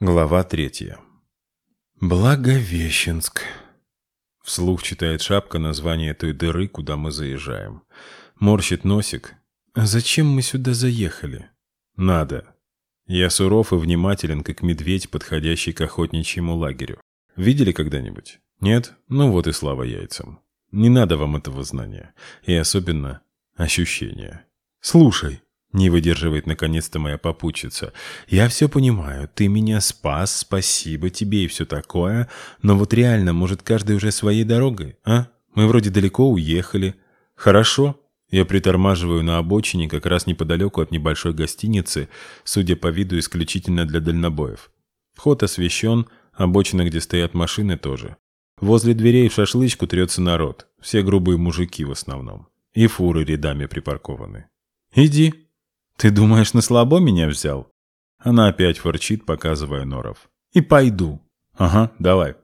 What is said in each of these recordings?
Глава третья. Благовещенск. Вслух читает шапка название той дыры, куда мы заезжаем. Морщит носик. А зачем мы сюда заехали? Надо. Я суров и внимателен, как медведь, подходящий к охотничьему лагерю. Видели когда-нибудь? Нет? Ну вот и слава яйцам. Не надо вам этого знания. И особенно ощущения. Слушай, не выдерживает наконец-то моя попутчица. «Я все понимаю, ты меня спас, спасибо тебе и все такое, но вот реально, может, каждый уже своей дорогой, а? Мы вроде далеко уехали. Хорошо?» Я притормаживаю на обочине как раз неподалеку от небольшой гостиницы, судя по виду исключительно для дальнобоев. Вход освещен, обочина, где стоят машины, тоже. Возле дверей в шашлычку трется народ, все грубые мужики в основном. И фуры рядами припаркованы. «Иди», «Ты думаешь, на слабо меня взял?» Она опять ворчит, показывая норов. «И пойду». «Ага, давай».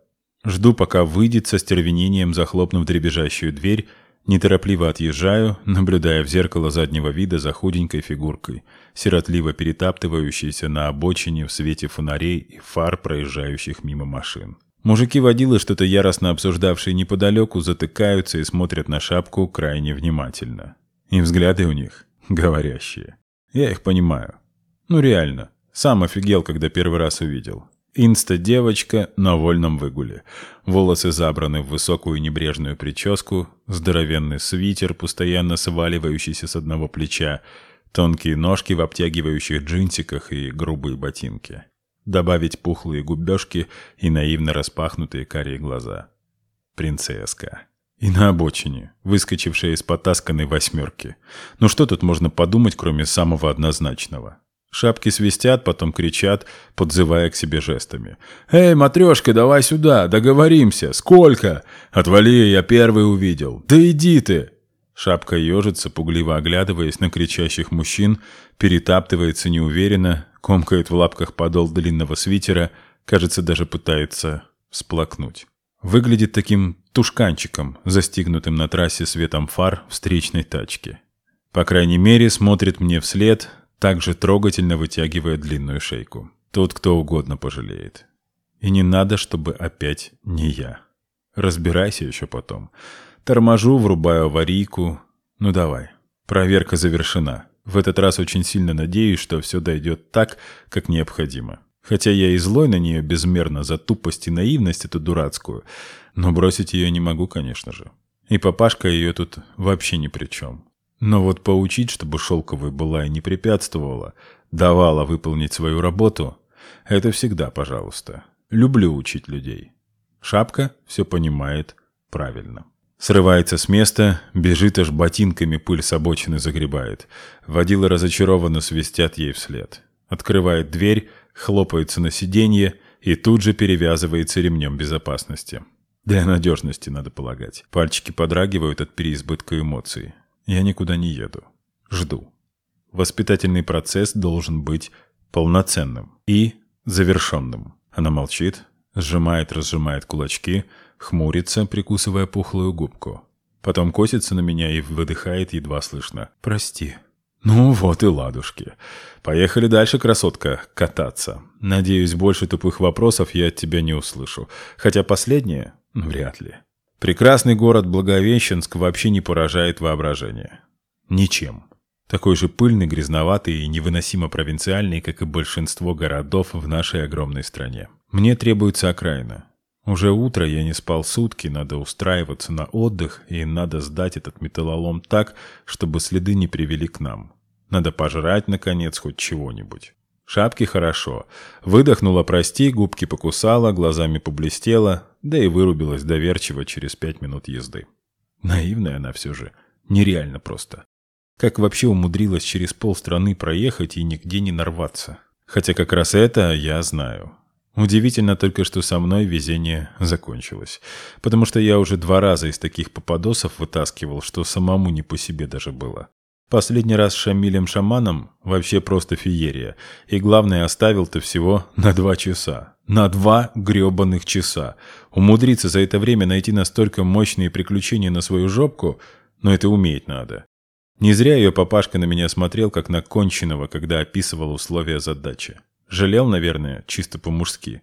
Жду, пока выйдет со стервенением, захлопнув дребезжащую дверь, неторопливо отъезжаю, наблюдая в зеркало заднего вида за худенькой фигуркой, сиротливо перетаптывающейся на обочине в свете фонарей и фар проезжающих мимо машин. Мужики-водилы, что-то яростно обсуждавшие неподалеку, затыкаются и смотрят на шапку крайне внимательно. И взгляды у них говорящие. Я их понимаю. Ну реально. Сам офигел, когда первый раз увидел. Инста-девочка на вольном выгуле. Волосы забраны в высокую небрежную прическу, здоровенный свитер, постоянно сваливающийся с одного плеча, тонкие ножки в обтягивающих джинсиках и грубые ботинки. Добавить пухлые губежки и наивно распахнутые карие глаза. Принцесска. И на обочине, выскочившая из потасканной восьмерки. Ну что тут можно подумать, кроме самого однозначного? Шапки свистят, потом кричат, подзывая к себе жестами. «Эй, матрешка, давай сюда, договоримся! Сколько? Отвали, я первый увидел! Да иди ты!» Шапка ежится, пугливо оглядываясь на кричащих мужчин, перетаптывается неуверенно, комкает в лапках подол длинного свитера, кажется, даже пытается всплакнуть. Выглядит таким тушканчиком, застигнутым на трассе светом фар встречной тачки. По крайней мере, смотрит мне вслед, также трогательно вытягивая длинную шейку. Тут кто угодно пожалеет. И не надо, чтобы опять не я. Разбирайся еще потом. Торможу, врубаю аварийку. Ну давай. Проверка завершена. В этот раз очень сильно надеюсь, что все дойдет так, как необходимо. Хотя я и злой на нее безмерно за тупость и наивность эту дурацкую, но бросить ее не могу, конечно же. И папашка ее тут вообще ни при чем. Но вот поучить, чтобы шелковой была и не препятствовала, давала выполнить свою работу, это всегда пожалуйста. Люблю учить людей. Шапка все понимает правильно. Срывается с места, бежит аж ботинками пыль с обочины загребает. Водила разочарованно свистят ей вслед. Открывает дверь, хлопается на сиденье и тут же перевязывается ремнем безопасности. Для надежности, надо полагать. Пальчики подрагивают от переизбытка эмоций. Я никуда не еду. Жду. Воспитательный процесс должен быть полноценным и завершенным. Она молчит, сжимает, разжимает кулачки, хмурится, прикусывая пухлую губку. Потом косится на меня и выдыхает едва слышно. «Прости». Ну вот и ладушки. Поехали дальше, красотка, кататься. Надеюсь, больше тупых вопросов я от тебя не услышу. Хотя последнее — вряд ли. Прекрасный город Благовещенск вообще не поражает воображение. Ничем. Такой же пыльный, грязноватый и невыносимо провинциальный, как и большинство городов в нашей огромной стране. Мне требуется окраина. Уже утро, я не спал сутки, надо устраиваться на отдых, и надо сдать этот металлолом так, чтобы следы не привели к нам. Надо пожрать, наконец, хоть чего-нибудь. Шапки хорошо. Выдохнула «прости», губки покусала, глазами поблестела, да и вырубилась доверчиво через пять минут езды. Наивная она все же. Нереально просто. Как вообще умудрилась через полстраны проехать и нигде не нарваться? Хотя как раз это я знаю. Удивительно только, что со мной везение закончилось. Потому что я уже два раза из таких попадосов вытаскивал, что самому не по себе даже было. Последний раз с Шамилем-шаманом вообще просто феерия. И главное, оставил-то всего на два часа. На два гребаных часа. Умудриться за это время найти настолько мощные приключения на свою жопку, но это уметь надо. Не зря ее папашка на меня смотрел, как на конченого, когда описывал условия задачи. Жалел, наверное, чисто по-мужски.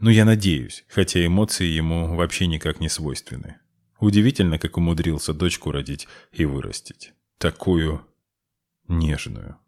Но я надеюсь, хотя эмоции ему вообще никак не свойственны. Удивительно, как умудрился дочку родить и вырастить. Такую нежную.